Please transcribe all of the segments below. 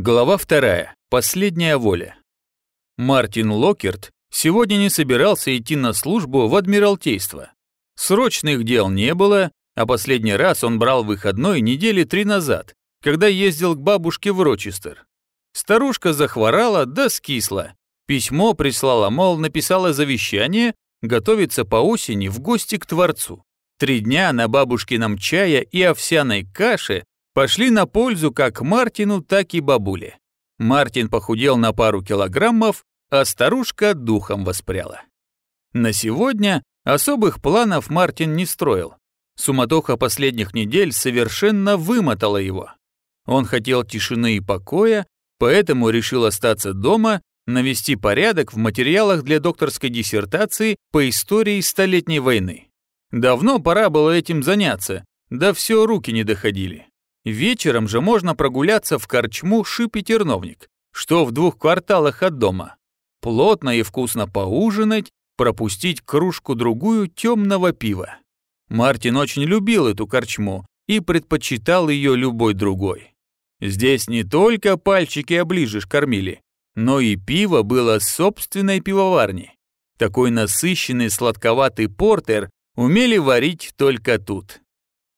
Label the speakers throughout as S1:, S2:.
S1: Глава вторая. Последняя воля. Мартин Локерт сегодня не собирался идти на службу в Адмиралтейство. Срочных дел не было, а последний раз он брал выходной недели три назад, когда ездил к бабушке в Рочестер. Старушка захворала да скисла. Письмо прислала, мол, написала завещание, готовится по осени в гости к Творцу. Три дня на бабушкином чае и овсяной каше пошли на пользу как Мартину, так и бабуле. Мартин похудел на пару килограммов, а старушка духом воспряла. На сегодня особых планов Мартин не строил. Суматоха последних недель совершенно вымотала его. Он хотел тишины и покоя, поэтому решил остаться дома, навести порядок в материалах для докторской диссертации по истории Столетней войны. Давно пора было этим заняться, да все руки не доходили. Вечером же можно прогуляться в корчму «Шип и терновник», что в двух кварталах от дома. Плотно и вкусно поужинать, пропустить кружку-другую темного пива. Мартин очень любил эту корчму и предпочитал ее любой другой. Здесь не только пальчики оближешь кормили, но и пиво было собственной пивоварни. Такой насыщенный сладковатый портер умели варить только тут.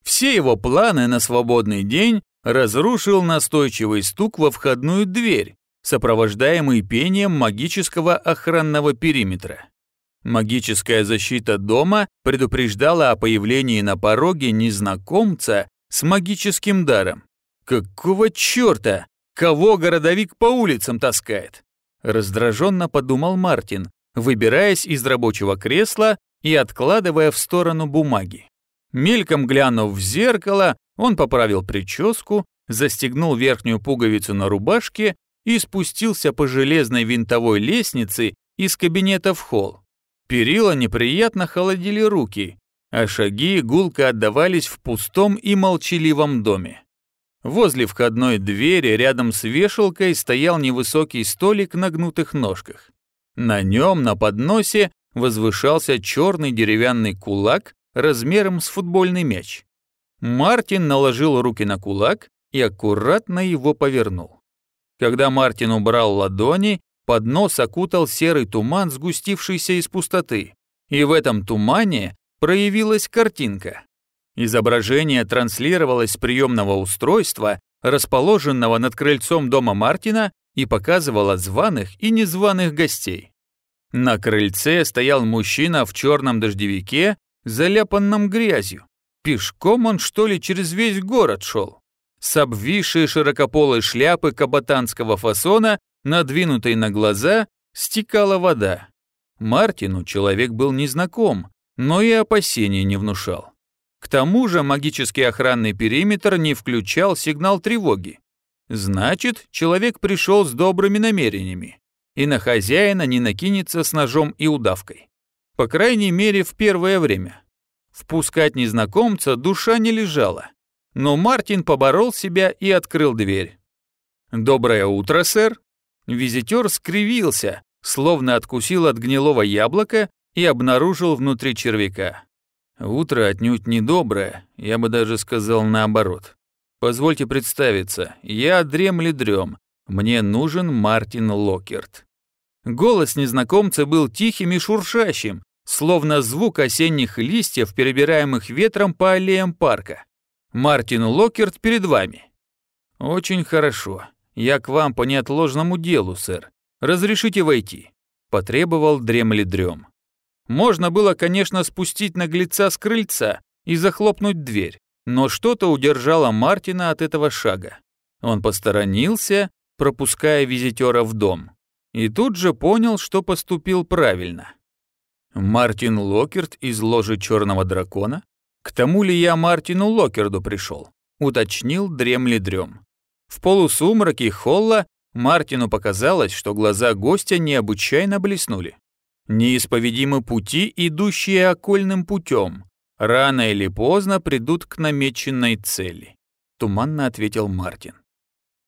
S1: Все его планы на свободный день разрушил настойчивый стук во входную дверь, сопровождаемый пением магического охранного периметра. Магическая защита дома предупреждала о появлении на пороге незнакомца с магическим даром. Какого черта? Кого городовик по улицам таскает? Раздраженно подумал Мартин, выбираясь из рабочего кресла и откладывая в сторону бумаги. Мельком глянув в зеркало, он поправил прическу, застегнул верхнюю пуговицу на рубашке и спустился по железной винтовой лестнице из кабинета в холл. Перила неприятно холодили руки, а шаги гулко отдавались в пустом и молчаливом доме. Возле входной двери рядом с вешалкой стоял невысокий столик на гнутых ножках. На нем на подносе возвышался черный деревянный кулак размером с футбольный мяч. Мартин наложил руки на кулак и аккуратно его повернул. Когда Мартин убрал ладони, поднос окутал серый туман, сгустившийся из пустоты, и в этом тумане проявилась картинка. Изображение транслировалось с приемного устройства, расположенного над крыльцом дома Мартина, и показывало званых и незваных гостей. На крыльце стоял мужчина в черном дождевике заляпанном грязью. Пешком он, что ли, через весь город шел. С обвисшей широкополой шляпы кабатанского фасона, надвинутой на глаза, стекала вода. Мартину человек был незнаком, но и опасений не внушал. К тому же магический охранный периметр не включал сигнал тревоги. Значит, человек пришел с добрыми намерениями и на хозяина не накинется с ножом и удавкой. По крайней мере, в первое время. Впускать незнакомца душа не лежала. Но Мартин поборол себя и открыл дверь. «Доброе утро, сэр!» Визитер скривился, словно откусил от гнилого яблока и обнаружил внутри червяка. Утро отнюдь не доброе, я бы даже сказал наоборот. Позвольте представиться, я дремли дрем, мне нужен Мартин Локерт. Голос незнакомца был тихим и шуршащим, словно звук осенних листьев, перебираемых ветром по аллеям парка. «Мартин Локерт перед вами». «Очень хорошо. Я к вам по неотложному делу, сэр. Разрешите войти?» – потребовал дремли дрем. Можно было, конечно, спустить наглеца с крыльца и захлопнуть дверь, но что-то удержало Мартина от этого шага. Он посторонился, пропуская визитера в дом, и тут же понял, что поступил правильно. Мартин Локерт из ложи Черного Дракона? К тому ли я Мартину Локерду пришел? Уточнил дремли дрем. В полусумраке холла Мартину показалось, что глаза гостя необычайно блеснули. Неисповедимы пути, идущие окольным путем. Рано или поздно придут к намеченной цели. Туманно ответил Мартин.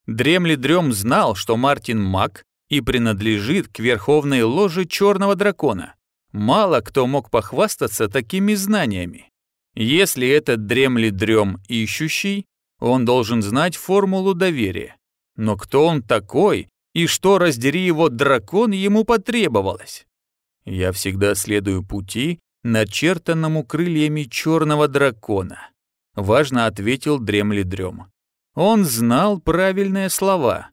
S1: Дремли дрем знал, что Мартин маг и принадлежит к верховной ложе Черного Дракона. Мало кто мог похвастаться такими знаниями. Если этот дремли дрем ищущий, он должен знать формулу доверия. Но кто он такой и что, раздери его дракон, ему потребовалось? Я всегда следую пути, начертанному крыльями черного дракона. Важно ответил дремли дрем. Он знал правильные слова.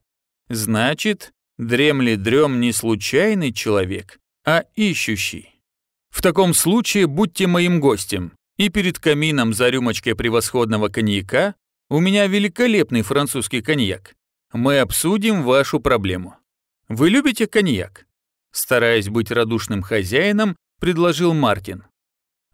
S1: Значит, дремли дрем не случайный человек, а ищущий. В таком случае будьте моим гостем, и перед камином за рюмочкой превосходного коньяка у меня великолепный французский коньяк. Мы обсудим вашу проблему. Вы любите коньяк? Стараясь быть радушным хозяином, предложил Мартин.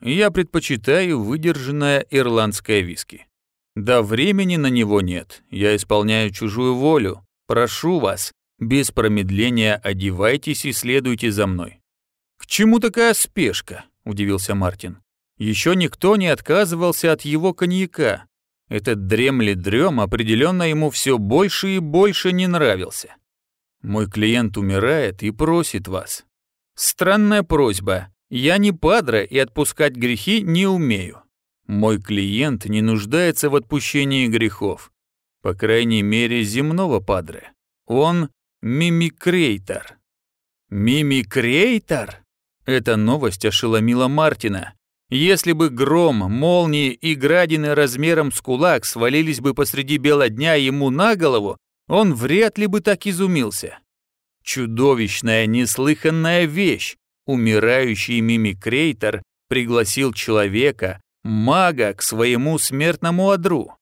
S1: Я предпочитаю выдержанное ирландское виски. Да времени на него нет, я исполняю чужую волю. Прошу вас, без промедления одевайтесь и следуйте за мной. К чему такая спешка? Удивился Мартин. Еще никто не отказывался от его коньяка. Этот дремли дрем определенно ему все больше и больше не нравился. Мой клиент умирает и просит вас. Странная просьба. Я не падра и отпускать грехи не умею. Мой клиент не нуждается в отпущении грехов. По крайней мере, земного падре. Он мимикрейтор. Мимикрейтор? Эта новость ошеломила Мартина. Если бы гром, молнии и градины размером с кулак свалились бы посреди бела дня ему на голову, он вряд ли бы так изумился. Чудовищная, неслыханная вещь. Умирающий мимикрейтор пригласил человека, мага, к своему смертному одру.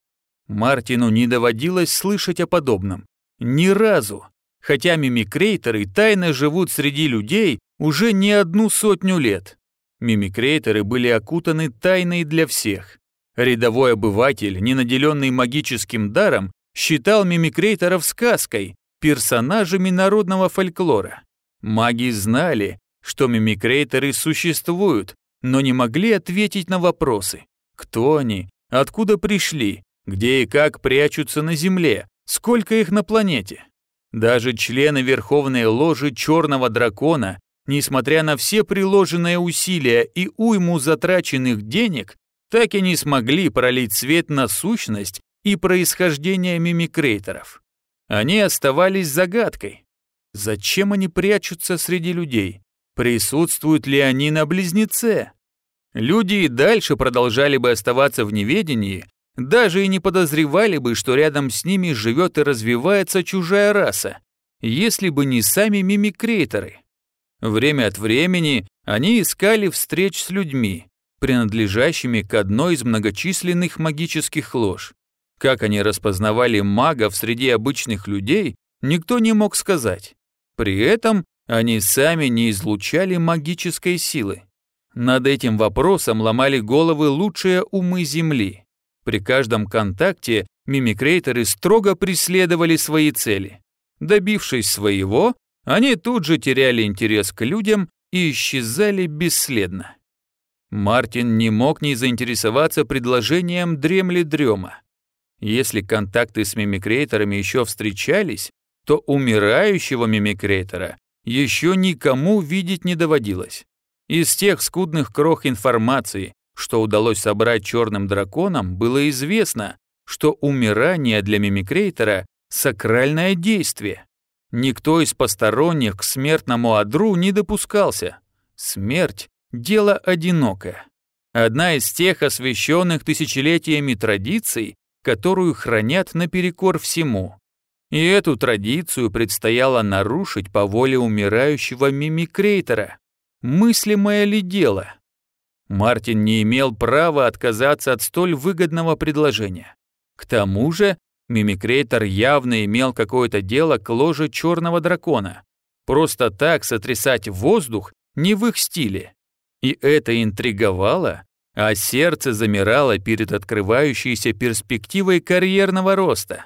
S1: Мартину не доводилось слышать о подобном. Ни разу. Хотя мимикрейторы тайно живут среди людей уже не одну сотню лет. Мимикрейторы были окутаны тайной для всех. Рядовой обыватель, не наделенный магическим даром, считал мимикрейторов сказкой, персонажами народного фольклора. Маги знали, что мимикрейторы существуют, но не могли ответить на вопросы. Кто они? Откуда пришли? Где и как прячутся на Земле? Сколько их на планете? Даже члены Верховной Ложи Черного Дракона, несмотря на все приложенные усилия и уйму затраченных денег, так и не смогли пролить свет на сущность и происхождение мимикрейторов. Они оставались загадкой. Зачем они прячутся среди людей? Присутствуют ли они на близнеце? Люди и дальше продолжали бы оставаться в неведении, даже и не подозревали бы, что рядом с ними живет и развивается чужая раса, если бы не сами мимикрейторы. Время от времени они искали встреч с людьми, принадлежащими к одной из многочисленных магических лож. Как они распознавали магов среди обычных людей, никто не мог сказать. При этом они сами не излучали магической силы. Над этим вопросом ломали головы лучшие умы Земли. При каждом контакте мимикрейторы строго преследовали свои цели. Добившись своего, они тут же теряли интерес к людям и исчезали бесследно. Мартин не мог не заинтересоваться предложением дремли дрема. Если контакты с мимикрейторами еще встречались, то умирающего мимикрейтора еще никому видеть не доводилось. Из тех скудных крох информации, что удалось собрать черным драконам, было известно, что умирание для мимикрейтора – сакральное действие. Никто из посторонних к смертному одру не допускался. Смерть – дело одинокое. Одна из тех освященных тысячелетиями традиций, которую хранят наперекор всему. И эту традицию предстояло нарушить по воле умирающего мимикрейтора. Мыслимое ли дело? Мартин не имел права отказаться от столь выгодного предложения. К тому же, мимикрейтор явно имел какое-то дело к ложе черного дракона. Просто так сотрясать воздух не в их стиле. И это интриговало, а сердце замирало перед открывающейся перспективой карьерного роста.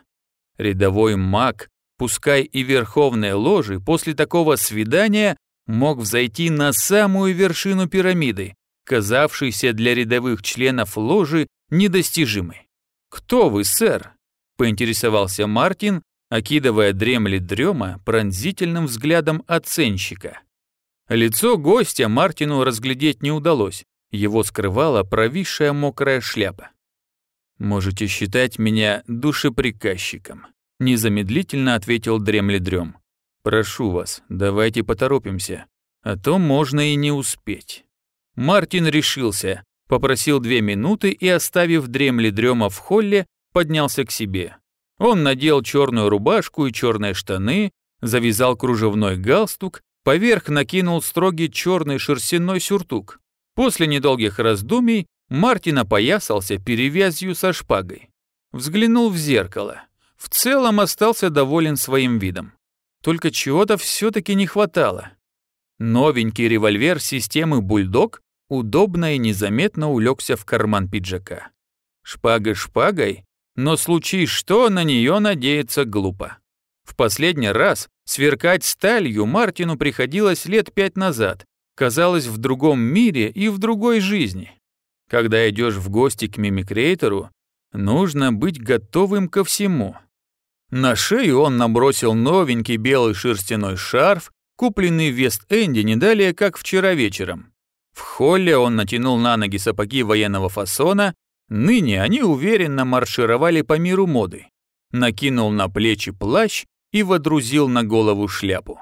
S1: Рядовой маг, пускай и верховной ложи, после такого свидания мог взойти на самую вершину пирамиды, казавшейся для рядовых членов ложи недостижимой. «Кто вы, сэр?» – поинтересовался Мартин, окидывая дремли дрема пронзительным взглядом оценщика. Лицо гостя Мартину разглядеть не удалось, его скрывала провисшая мокрая шляпа. «Можете считать меня душеприказчиком», незамедлительно ответил дремледрем. Прошу вас, давайте поторопимся, а то можно и не успеть. Мартин решился, попросил две минуты и, оставив дремледрема в холле, поднялся к себе. Он надел черную рубашку и черные штаны, завязал кружевной галстук, поверх накинул строгий черный шерстяной сюртук. После недолгих раздумий Мартин опоясался перевязью со шпагой. Взглянул в зеркало. В целом остался доволен своим видом. Только чего-то все-таки не хватало. Новенький револьвер системы «Бульдог» удобно и незаметно улегся в карман пиджака. Шпага шпагой, но случись что, на нее надеяться глупо. В последний раз сверкать сталью Мартину приходилось лет пять назад, казалось в другом мире и в другой жизни. Когда идешь в гости к мимикрейтору, нужно быть готовым ко всему. На шею он набросил новенький белый шерстяной шарф, купленный в Вест-Энде не далее, как вчера вечером. В холле он натянул на ноги сапоги военного фасона Ныне они уверенно маршировали по миру моды. Накинул на плечи плащ и водрузил на голову шляпу.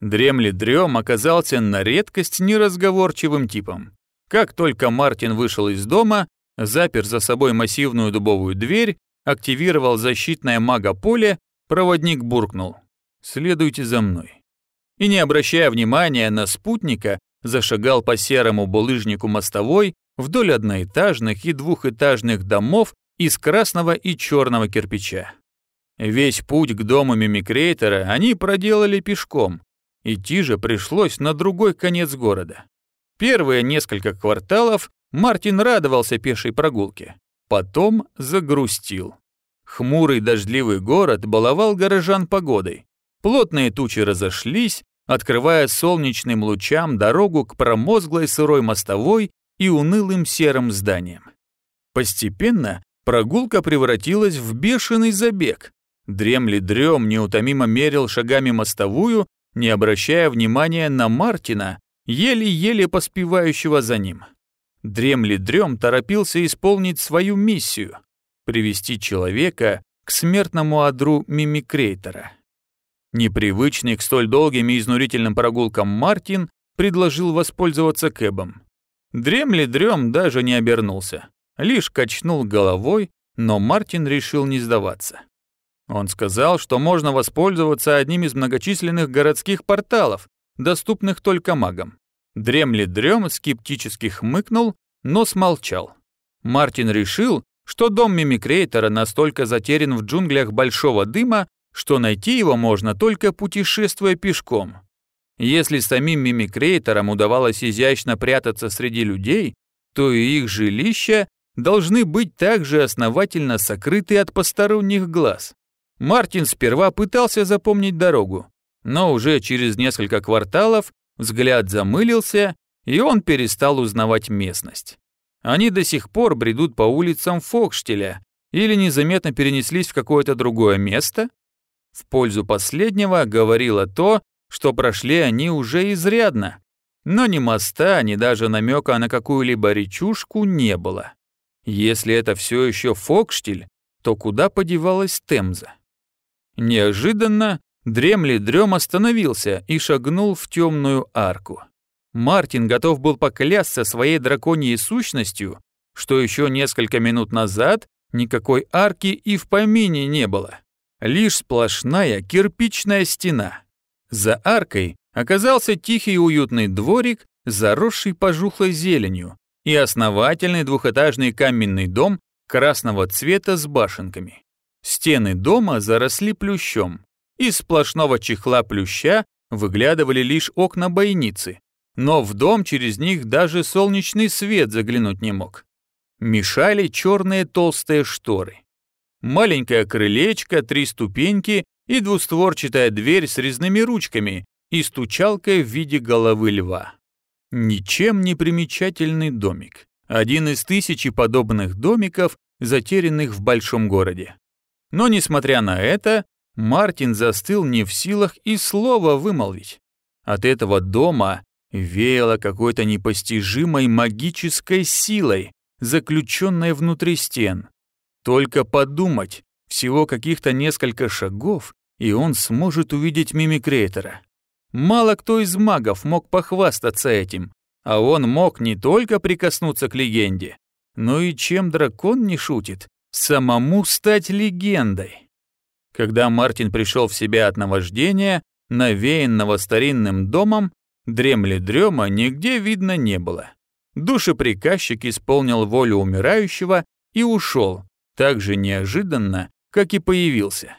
S1: Дремли дрем оказался на редкость неразговорчивым типом. Как только Мартин вышел из дома, запер за собой массивную дубовую дверь, активировал защитное мага-поле, проводник буркнул «Следуйте за мной». И не обращая внимания на спутника, зашагал по серому булыжнику мостовой, вдоль одноэтажных и двухэтажных домов из красного и черного кирпича. Весь путь к дому мимикрейтора они проделали пешком. Идти же пришлось на другой конец города. Первые несколько кварталов Мартин радовался пешей прогулке. Потом загрустил. Хмурый дождливый город баловал горожан погодой. Плотные тучи разошлись, открывая солнечным лучам дорогу к промозглой сырой мостовой и унылым серым зданием. Постепенно прогулка превратилась в бешеный забег. Дремли дрем неутомимо мерил шагами мостовую, не обращая внимания на Мартина, еле-еле поспевающего за ним. Дремли дрем торопился исполнить свою миссию — привести человека к смертному одру мимикрейтора. Непривычный к столь долгим и изнурительным прогулкам Мартин предложил воспользоваться кэбом. Дремли дрем даже не обернулся, лишь качнул головой, но Мартин решил не сдаваться. Он сказал, что можно воспользоваться одним из многочисленных городских порталов, доступных только магам. Дремли дрем скептически хмыкнул, но смолчал. Мартин решил, что дом мимикрейтора настолько затерян в джунглях большого дыма, что найти его можно только путешествуя пешком. Если самим мимикрейторам удавалось изящно прятаться среди людей, то и их жилища должны быть также основательно сокрыты от посторонних глаз. Мартин сперва пытался запомнить дорогу, но уже через несколько кварталов взгляд замылился, и он перестал узнавать местность. Они до сих пор бредут по улицам Фокштеля или незаметно перенеслись в какое-то другое место? В пользу последнего говорило то, что прошли они уже изрядно, но ни моста, ни даже намека на какую-либо речушку не было. Если это все еще Фокштиль, то куда подевалась Темза? Неожиданно дремли дрем остановился и шагнул в темную арку. Мартин готов был поклясться своей драконьей сущностью, что еще несколько минут назад никакой арки и в помине не было. Лишь сплошная кирпичная стена. За аркой оказался тихий уютный дворик, заросший пожухлой зеленью, и основательный двухэтажный каменный дом красного цвета с башенками. Стены дома заросли плющом. Из сплошного чехла плюща выглядывали лишь окна бойницы, но в дом через них даже солнечный свет заглянуть не мог. Мешали черные толстые шторы. Маленькое крылечко, три ступеньки и двустворчатая дверь с резными ручками и стучалкой в виде головы льва. Ничем не примечательный домик. Один из тысячи подобных домиков, затерянных в большом городе. Но, несмотря на это, Мартин застыл не в силах и слова вымолвить. От этого дома веяло какой-то непостижимой магической силой, заключенной внутри стен. Только подумать, Всего каких-то несколько шагов, и он сможет увидеть мимикреатора. Мало кто из магов мог похвастаться этим, а он мог не только прикоснуться к легенде, но и чем дракон не шутит, самому стать легендой. Когда Мартин пришел в себя от наваждения, навеянного старинным домом, дремли дрема нигде видно не было. Душеприказчик исполнил волю умирающего и ушел, так же неожиданно, как и появился.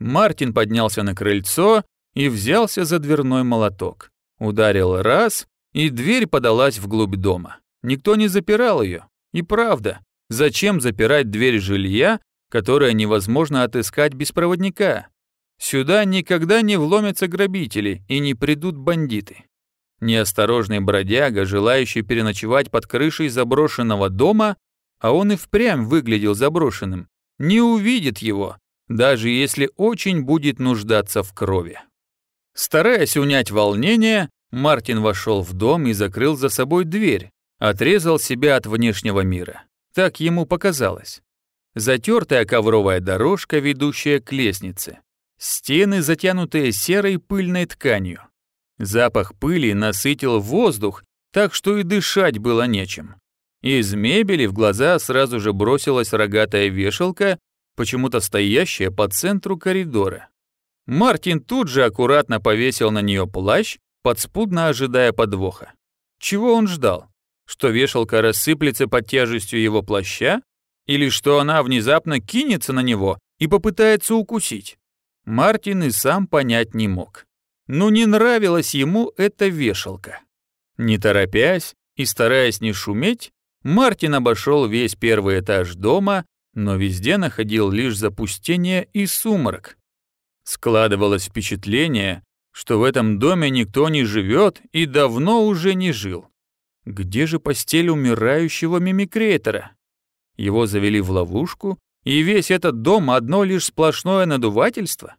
S1: Мартин поднялся на крыльцо и взялся за дверной молоток. Ударил раз, и дверь подалась вглубь дома. Никто не запирал ее. И правда, зачем запирать дверь жилья, которое невозможно отыскать без проводника? Сюда никогда не вломятся грабители и не придут бандиты. Неосторожный бродяга, желающий переночевать под крышей заброшенного дома, а он и впрямь выглядел заброшенным, не увидит его, даже если очень будет нуждаться в крови. Стараясь унять волнение, Мартин вошел в дом и закрыл за собой дверь, отрезал себя от внешнего мира. Так ему показалось. Затертая ковровая дорожка, ведущая к лестнице. Стены, затянутые серой пыльной тканью. Запах пыли насытил воздух, так что и дышать было нечем. Из мебели в глаза сразу же бросилась рогатая вешалка почему-то стоящая по центру коридора. Мартин тут же аккуратно повесил на нее плащ, подспудно ожидая подвоха. Чего он ждал? Что вешалка рассыплется под тяжестью его плаща? Или что она внезапно кинется на него и попытается укусить? Мартин и сам понять не мог. Но не нравилась ему эта вешалка. Не торопясь и стараясь не шуметь, Мартин обошел весь первый этаж дома, но везде находил лишь запустение и сумрак. Складывалось впечатление, что в этом доме никто не живет и давно уже не жил. Где же постель умирающего мимикреатора? Его завели в ловушку, и весь этот дом одно лишь сплошное надувательство?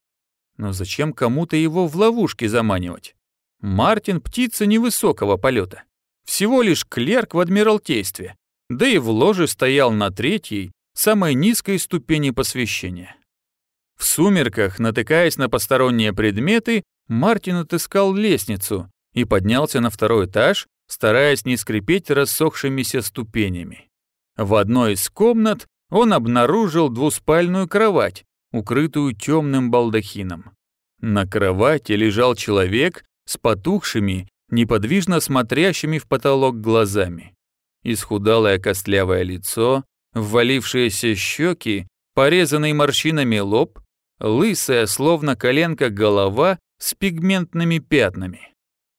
S1: Но зачем кому-то его в ловушке заманивать? Мартин — птица невысокого полета. Всего лишь клерк в Адмиралтействе, да и в ложе стоял на третьей, самой низкой ступени посвящения. В сумерках, натыкаясь на посторонние предметы, Мартин отыскал лестницу и поднялся на второй этаж, стараясь не скрипеть рассохшимися ступенями. В одной из комнат он обнаружил двуспальную кровать, укрытую темным балдахином. На кровати лежал человек с потухшими, неподвижно смотрящими в потолок глазами. Исхудалое костлявое лицо, ввалившиеся щеки, порезанный морщинами лоб, лысая, словно коленка голова с пигментными пятнами.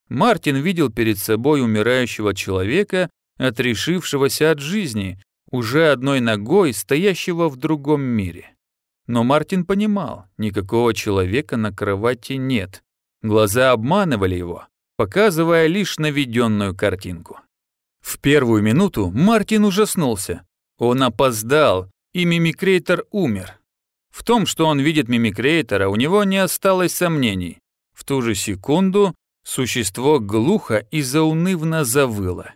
S1: Мартин видел перед собой умирающего человека, отрешившегося от жизни, уже одной ногой стоящего в другом мире. Но Мартин понимал, никакого человека на кровати нет. Глаза обманывали его, показывая лишь наведенную картинку. В первую минуту Мартин ужаснулся. Он опоздал, и мимикрейтор умер. В том, что он видит мимикрейтора, у него не осталось сомнений. В ту же секунду существо глухо и заунывно завыло.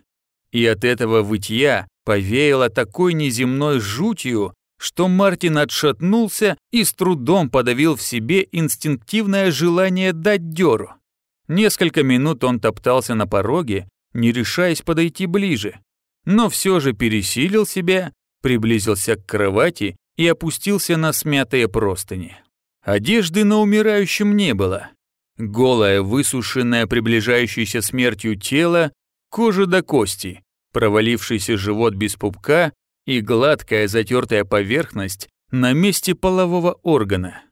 S1: И от этого вытья повеяло такой неземной жутью, что Мартин отшатнулся и с трудом подавил в себе инстинктивное желание дать дёру. Несколько минут он топтался на пороге, не решаясь подойти ближе, но все же пересилил себя, приблизился к кровати и опустился на смятые простыни. Одежды на умирающем не было. Голое, высушенное приближающейся смертью тело, кожа до кости, провалившийся живот без пупка и гладкая затертая поверхность на месте полового органа.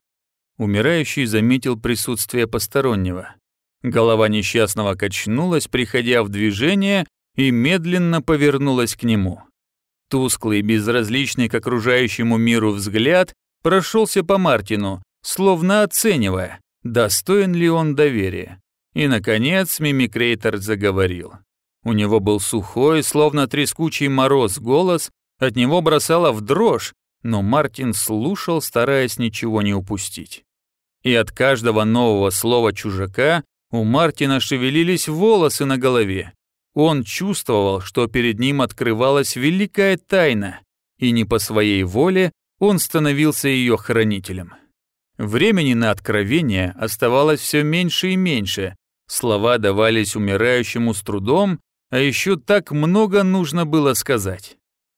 S1: Умирающий заметил присутствие постороннего. Голова несчастного качнулась, приходя в движение, и медленно повернулась к нему. Тусклый, безразличный к окружающему миру взгляд прошелся по Мартину, словно оценивая, достоин ли он доверия. И, наконец, мимикрейтор заговорил. У него был сухой, словно трескучий мороз голос, от него бросало в дрожь, но Мартин слушал, стараясь ничего не упустить. И от каждого нового слова чужака у Мартина шевелились волосы на голове, он чувствовал, что перед ним открывалась великая тайна, и не по своей воле он становился ее хранителем. Времени на откровение оставалось все меньше и меньше, слова давались умирающему с трудом, а еще так много нужно было сказать.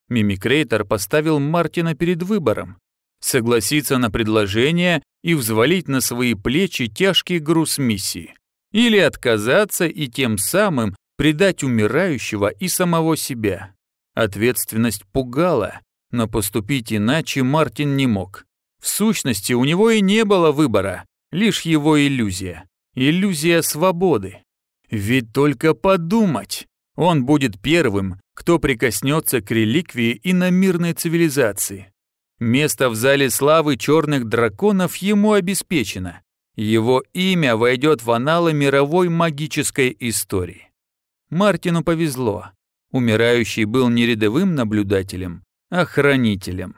S1: Мимикрейтор поставил Мартина перед выбором согласиться на предложение и взвалить на свои плечи тяжкий груз миссии, или отказаться и тем самым предать умирающего и самого себя. Ответственность пугала, но поступить иначе Мартин не мог. В сущности, у него и не было выбора, лишь его иллюзия. Иллюзия свободы. Ведь только подумать, он будет первым, кто прикоснется к реликвии иномирной цивилизации. Место в зале славы черных драконов ему обеспечено. Его имя войдет в аналы мировой магической истории. Мартину повезло. Умирающий был не рядовым наблюдателем, а хранителем.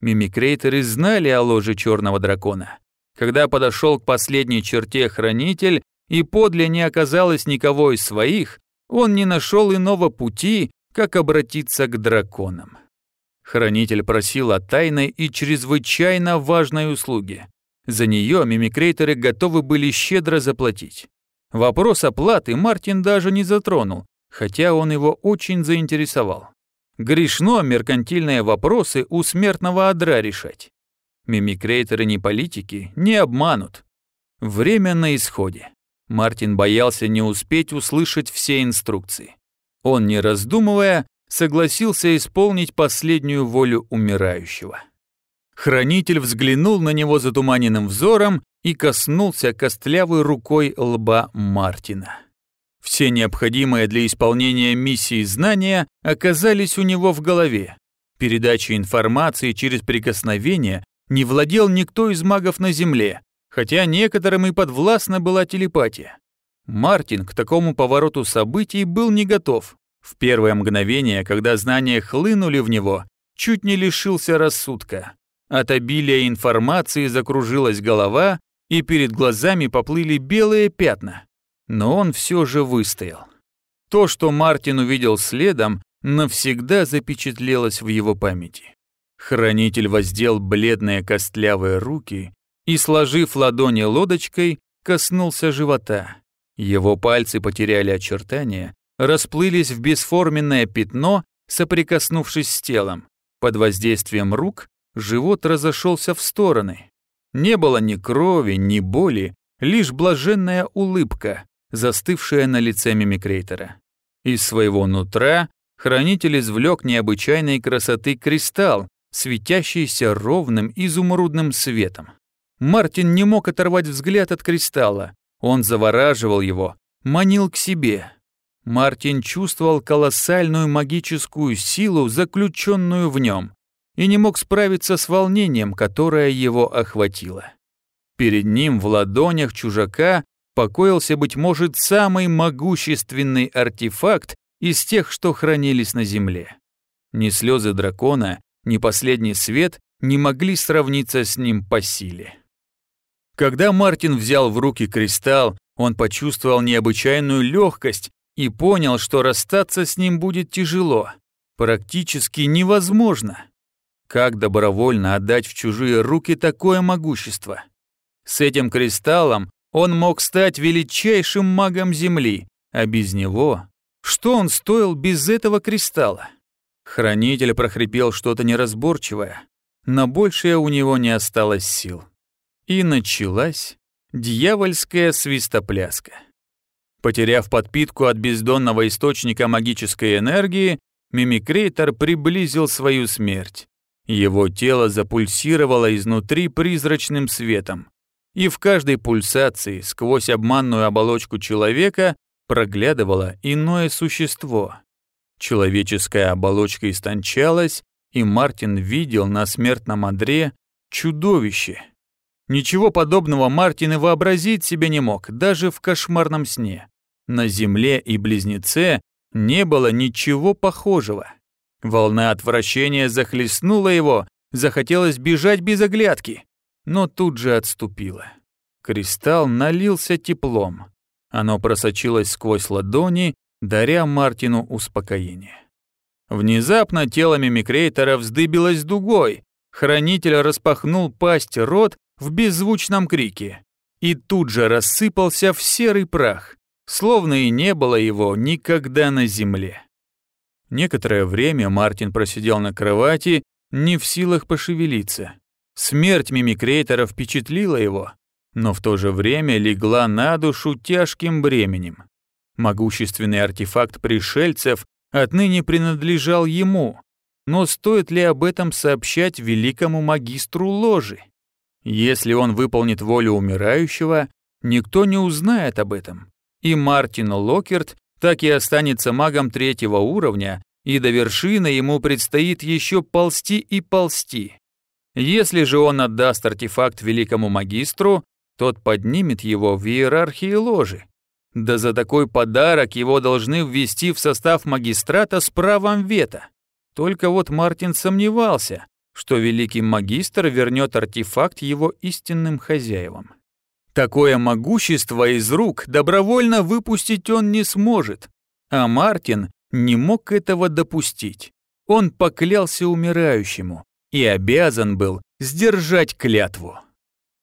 S1: Мимикрейтеры знали о ложе черного дракона. Когда подошел к последней черте хранитель, и подле не оказалось никого из своих, он не нашел иного пути, как обратиться к драконам. Хранитель просил о тайной и чрезвычайно важной услуге. За нее мимикрейтеры готовы были щедро заплатить. Вопрос оплаты Мартин даже не затронул, хотя он его очень заинтересовал. Грешно меркантильные вопросы у смертного адра решать. Мимикрейтеры не политики, не обманут. Время на исходе. Мартин боялся не успеть услышать все инструкции. Он, не раздумывая, согласился исполнить последнюю волю умирающего. Хранитель взглянул на него затуманенным взором и коснулся костлявой рукой лба Мартина. Все необходимые для исполнения миссии знания оказались у него в голове. Передачей информации через прикосновение не владел никто из магов на Земле, хотя некоторым и подвластна была телепатия. Мартин к такому повороту событий был не готов. В первое мгновение, когда знания хлынули в него, чуть не лишился рассудка. От обилия информации закружилась голова, и перед глазами поплыли белые пятна. Но он все же выстоял. То, что Мартин увидел следом, навсегда запечатлелось в его памяти. Хранитель воздел бледные костлявые руки и, сложив ладони лодочкой, коснулся живота. Его пальцы потеряли очертания, расплылись в бесформенное пятно, соприкоснувшись с телом. Под воздействием рук живот разошелся в стороны. Не было ни крови, ни боли, лишь блаженная улыбка, застывшая на лице мимикрейтора. Из своего нутра хранитель извлек необычайной красоты кристалл, светящийся ровным изумрудным светом. Мартин не мог оторвать взгляд от кристалла. Он завораживал его, манил к себе. Мартин чувствовал колоссальную магическую силу, заключенную в нем и не мог справиться с волнением, которое его охватило. Перед ним в ладонях чужака покоился, быть может, самый могущественный артефакт из тех, что хранились на земле. Ни слезы дракона, ни последний свет не могли сравниться с ним по силе. Когда Мартин взял в руки кристалл, он почувствовал необычайную легкость и понял, что расстаться с ним будет тяжело, практически невозможно. Как добровольно отдать в чужие руки такое могущество? С этим кристаллом он мог стать величайшим магом Земли, а без него... Что он стоил без этого кристалла? Хранитель прохрипел что-то неразборчивое, но большее у него не осталось сил. И началась дьявольская свистопляска. Потеряв подпитку от бездонного источника магической энергии, Мимикрейтор приблизил свою смерть. Его тело запульсировало изнутри призрачным светом, и в каждой пульсации сквозь обманную оболочку человека проглядывало иное существо. Человеческая оболочка истончалась, и Мартин видел на смертном одре чудовище. Ничего подобного Мартин и вообразить себе не мог, даже в кошмарном сне. На Земле и Близнеце не было ничего похожего. Волна отвращения захлестнула его, захотелось бежать без оглядки, но тут же отступила. Кристалл налился теплом. Оно просочилось сквозь ладони, даря Мартину успокоение. Внезапно тело мимикрейтора вздыбилось дугой. Хранитель распахнул пасть рот в беззвучном крике и тут же рассыпался в серый прах, словно и не было его никогда на земле. Некоторое время Мартин просидел на кровати, не в силах пошевелиться. Смерть мимикрейтора впечатлила его, но в то же время легла на душу тяжким бременем. Могущественный артефакт пришельцев отныне принадлежал ему, но стоит ли об этом сообщать великому магистру ложи? Если он выполнит волю умирающего, никто не узнает об этом, и Мартин Локерт так и останется магом третьего уровня, и до вершины ему предстоит еще ползти и ползти. Если же он отдаст артефакт великому магистру, тот поднимет его в иерархии ложи. Да за такой подарок его должны ввести в состав магистрата с правом вето. Только вот Мартин сомневался, что великий магистр вернет артефакт его истинным хозяевам. Такое могущество из рук добровольно выпустить он не сможет, а Мартин не мог этого допустить. Он поклялся умирающему, и обязан был сдержать клятву.